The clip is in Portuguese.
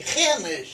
renas